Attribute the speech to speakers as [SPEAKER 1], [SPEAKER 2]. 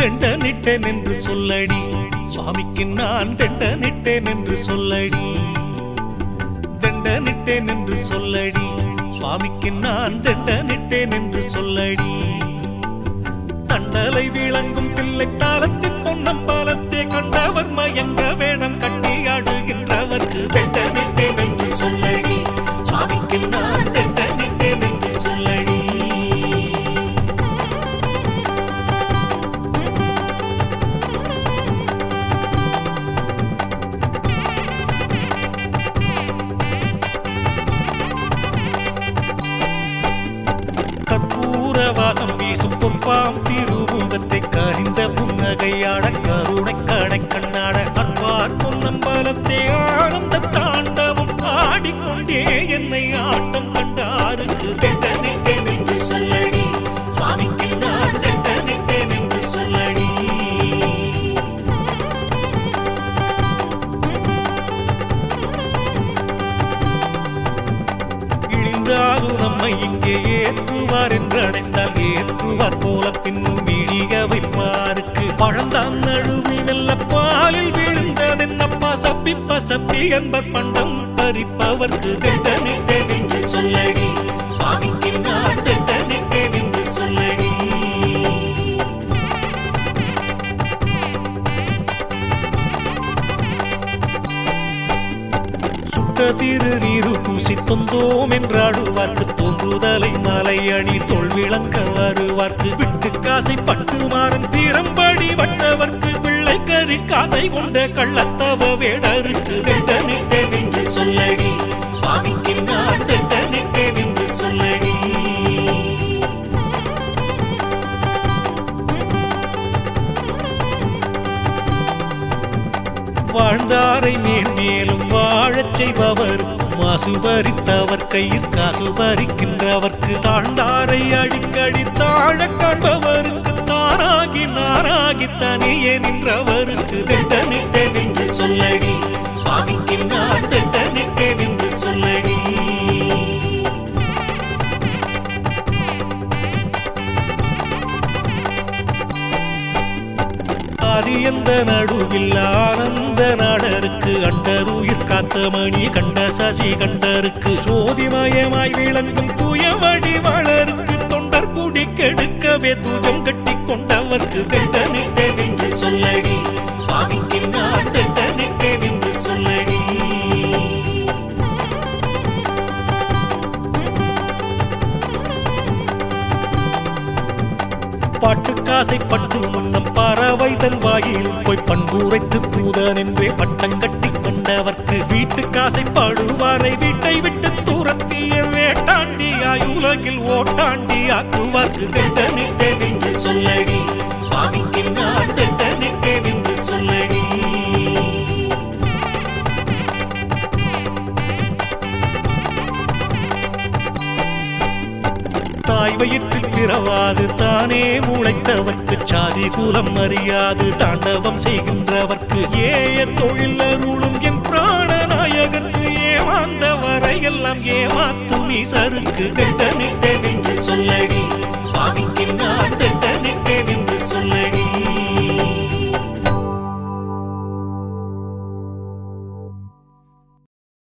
[SPEAKER 1] தெண்டனிட்டேன் என்று சொல்லடி. சுவாமிக்கு நான் தெண்டனிட்டேன் என்று சொல்லடி. தெண்டனிட்டேன் என்று சொல்லடி. சுவாமிக்கு நான் தெண்டனிட்டேன் என்று சொல்லடி. தண்டலை வீசும் திருமுகத்தை கரிந்த புன்னகையாட கருணை கடை கண்ணாட அற்பார் பொன்னம்பலத்தை ஆனந்த தாண்டவம் ஆடிக்கொண்டே என்னை ஆட்டம் நம்மை இங்கே ஏற்றுவார் என்று அடைந்தால் ஏற்றுவார் போல பின்னும் இழிக வைப்பாருக்கு. பழந்தான் நழுவி மெல்ல பாலில் விழுந்ததென்னப்பா? சப்பி பசப்பி என்பர் பண்டம் பறிப்பவர்க்கு திட்டமிட்டேன் என்று சொல்லடி சுவாமிக்கு சுட்ட திரு நீரு பூசி தொந்தோம் என்றாடுவார்க்கு தோன்றுதலை மலை அணி தோல் விளங்க வருவார்க்கு விட்டு காசை பட்டு மாறன் தீரம்படி வட்டவர்க்கு பிள்ளை கறி காசை கொண்ட கள்ளத்தவ வேடருக்கு. திட்டமிட்டேன் என்று சொல்லடி சுவாமிக்கு நான் திட்டமிட்டேன் என்று சொல்லடி. வாழ்ந்தாரை மேல் மேலும் செய்பவர் செய்பவர்க்கும் மாசு பறித்தவர் கையில் காசு பறிக்கின்றவர்க்கு தாழ்ந்தாரை அடிக்கடி தாழ காண்பவருக்கு தாராகி நாராகி தனியே நின்றவருக்கு திட்டமிட்டேன் என்று சொல்லடி. சுவாமிக்கு நான் திட்டமிட்டேன் என்று சொல்லடி. ஆதி எந்த நடுவில் ஆனந்த நாடருக்கு அண்டருயிர் காத்த மணி கண்ட சசி கண்டருக்கு சோதிமயமாய் விளங்கும் தூய வடிவாளருக்கு தொண்டர் கூடி கெடுக்கவே தூஜம் கட்டி கொண்டவர்க்கு திட்டமிட்டேன் சொல்லடி. சுவாமிக்கு நான் திட்டமிட்டேன் சொல்லடி. பாட்டு காசை பட்டு முன்னம் பார பறவை தன் வாயில் போய் பண்புரைத்து தூதன் என்றே பட்டம் கட்டி கொண்டவர்க்கு வீட்டு காசை பாடுவாரை வீட்டை விட்டு தூரத்திய வேட்டாண்டியாய் உலகில் ஓட்டாண்டி ஆக்குவார்க்கு திட்டமிட்டேன் என்று சொல்லடி. சுவாமிக்கு நான் திட்டமிட்டேன் என்று சொல்லடி. தாய் வயிற்று பிறவாது தானே முளைத்தவர்க்கு சாதி குலம் அறியாது. தாண்டவம் செய்கின்றவர்க்கு ஏய தொழில் அருளும் என் பிராணநாயகர்க்கு ஏமாந்த வரையெல்லாம் ஏமாத்துமி சருக்கு திட்டமிட்டதென்று சொல்லடி சுவாமிக்கு நான்